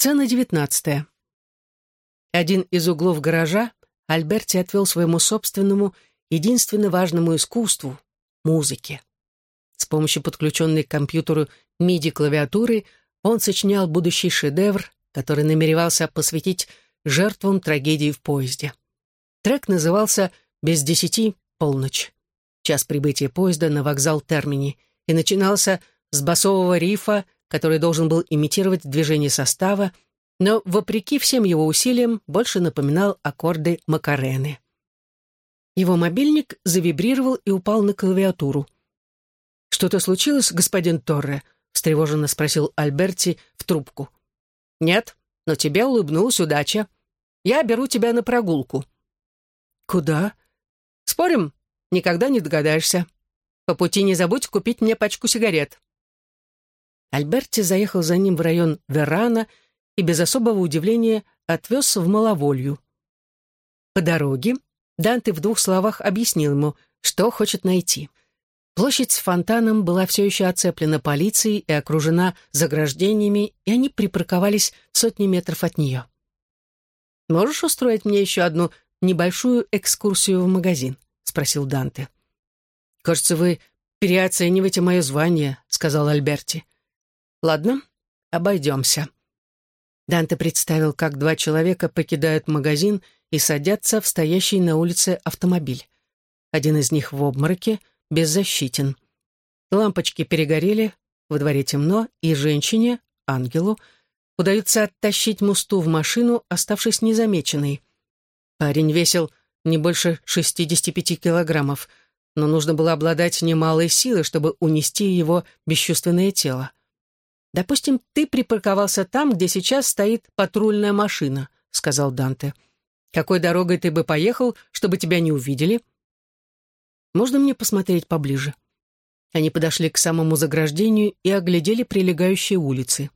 Сцена девятнадцатая. Один из углов гаража Альберти отвел своему собственному, единственно важному искусству — музыке. С помощью подключенной к компьютеру MIDI-клавиатуры он сочинял будущий шедевр, который намеревался посвятить жертвам трагедии в поезде. Трек назывался «Без десяти полночь», час прибытия поезда на вокзал Термини, и начинался с басового рифа, который должен был имитировать движение состава, но, вопреки всем его усилиям, больше напоминал аккорды Макарены. Его мобильник завибрировал и упал на клавиатуру. «Что-то случилось, господин Торре?» — встревоженно спросил Альберти в трубку. «Нет, но тебе улыбнулась удача. Я беру тебя на прогулку». «Куда?» «Спорим, никогда не догадаешься. По пути не забудь купить мне пачку сигарет». Альберти заехал за ним в район Верана и без особого удивления отвез в Маловолью. По дороге Данте в двух словах объяснил ему, что хочет найти. Площадь с фонтаном была все еще оцеплена полицией и окружена заграждениями, и они припарковались сотни метров от нее. «Можешь устроить мне еще одну небольшую экскурсию в магазин?» — спросил Данте. «Кажется, вы переоцениваете мое звание», — сказал Альберти. «Ладно, обойдемся». Данте представил, как два человека покидают магазин и садятся в стоящий на улице автомобиль. Один из них в обмороке, беззащитен. Лампочки перегорели, во дворе темно, и женщине, ангелу, удается оттащить мусту в машину, оставшись незамеченной. Парень весил не больше 65 килограммов, но нужно было обладать немалой силой, чтобы унести его бесчувственное тело. «Допустим, ты припарковался там, где сейчас стоит патрульная машина», — сказал Данте. «Какой дорогой ты бы поехал, чтобы тебя не увидели?» «Можно мне посмотреть поближе?» Они подошли к самому заграждению и оглядели прилегающие улицы.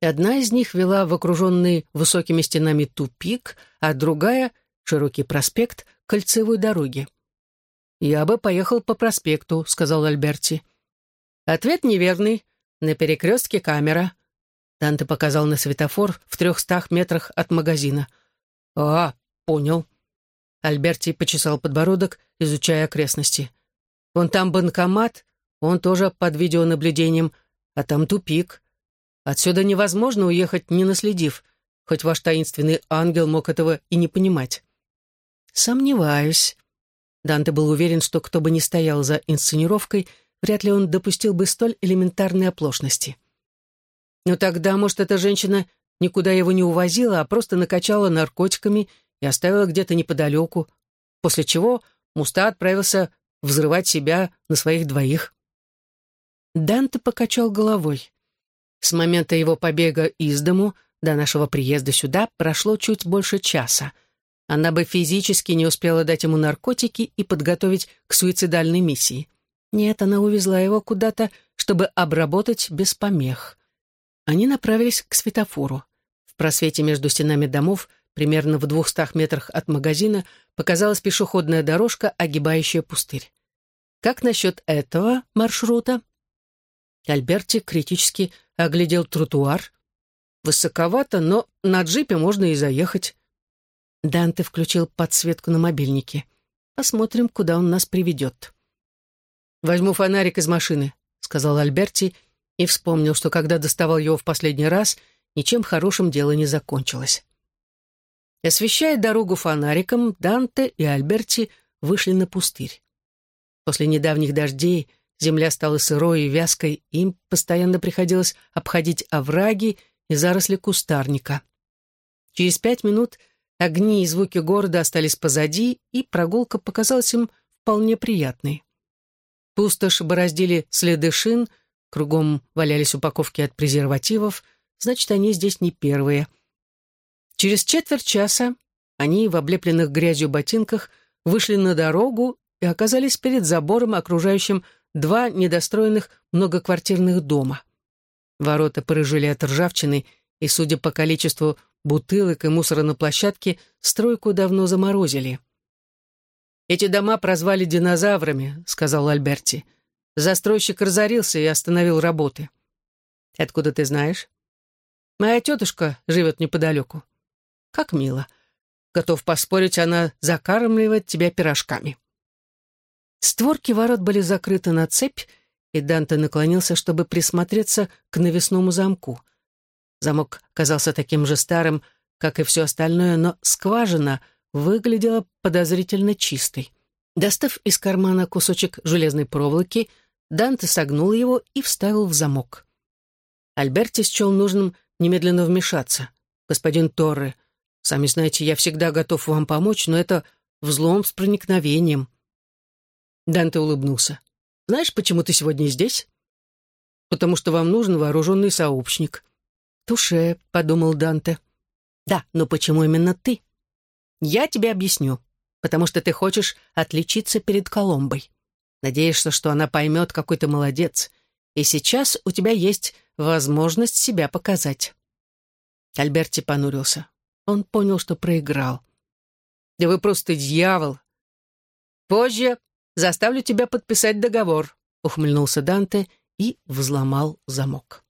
Одна из них вела в окруженный высокими стенами тупик, а другая — широкий проспект — кольцевой дороги. «Я бы поехал по проспекту», — сказал Альберти. «Ответ неверный. На перекрестке камера. Данте показал на светофор в трехстах метрах от магазина. «А, понял». Альберти почесал подбородок, изучая окрестности. «Вон там банкомат, он тоже под видеонаблюдением, а там тупик. Отсюда невозможно уехать, не наследив, хоть ваш таинственный ангел мог этого и не понимать». «Сомневаюсь». Данте был уверен, что кто бы ни стоял за инсценировкой — вряд ли он допустил бы столь элементарной оплошности. Но тогда, может, эта женщина никуда его не увозила, а просто накачала наркотиками и оставила где-то неподалеку, после чего Муста отправился взрывать себя на своих двоих. Данте покачал головой. С момента его побега из дому до нашего приезда сюда прошло чуть больше часа. Она бы физически не успела дать ему наркотики и подготовить к суицидальной миссии. Нет, она увезла его куда-то, чтобы обработать без помех. Они направились к светофору. В просвете между стенами домов, примерно в двухстах метрах от магазина, показалась пешеходная дорожка, огибающая пустырь. Как насчет этого маршрута? Альберти критически оглядел тротуар. Высоковато, но на джипе можно и заехать. Данте включил подсветку на мобильнике. Посмотрим, куда он нас приведет. «Возьму фонарик из машины», — сказал Альберти и вспомнил, что когда доставал его в последний раз, ничем хорошим дело не закончилось. Освещая дорогу фонариком, Данте и Альберти вышли на пустырь. После недавних дождей земля стала сырой и вязкой, им постоянно приходилось обходить овраги и заросли кустарника. Через пять минут огни и звуки города остались позади, и прогулка показалась им вполне приятной. Пустошь бороздили следы шин, кругом валялись упаковки от презервативов, значит, они здесь не первые. Через четверть часа они в облепленных грязью ботинках вышли на дорогу и оказались перед забором, окружающим два недостроенных многоквартирных дома. Ворота порыжили от ржавчины, и, судя по количеству бутылок и мусора на площадке, стройку давно заморозили. «Эти дома прозвали динозаврами», — сказал Альберти. «Застройщик разорился и остановил работы». «Откуда ты знаешь?» Моя тетушка живет неподалеку. Как мило. Готов поспорить, она закармливает тебя пирожками. Створки ворот были закрыты на цепь, и Данте наклонился, чтобы присмотреться к навесному замку. Замок казался таким же старым, как и все остальное, но скважина выглядела подозрительно чистой. Достав из кармана кусочек железной проволоки, Данте согнул его и вставил в замок. Альберти счел нужным немедленно вмешаться. «Господин Торре, сами знаете, я всегда готов вам помочь, но это взлом с проникновением». Данте улыбнулся. «Знаешь, почему ты сегодня здесь?» «Потому что вам нужен вооруженный сообщник». «Туше», — подумал Данте. «Да, но почему именно ты?» «Я тебе объясню. Потому что ты хочешь отличиться перед Коломбой. Надеешься, что она поймет, какой ты молодец. И сейчас у тебя есть возможность себя показать». Альберти понурился. Он понял, что проиграл. «Да вы просто дьявол!» «Позже заставлю тебя подписать договор», — ухмыльнулся Данте и взломал замок.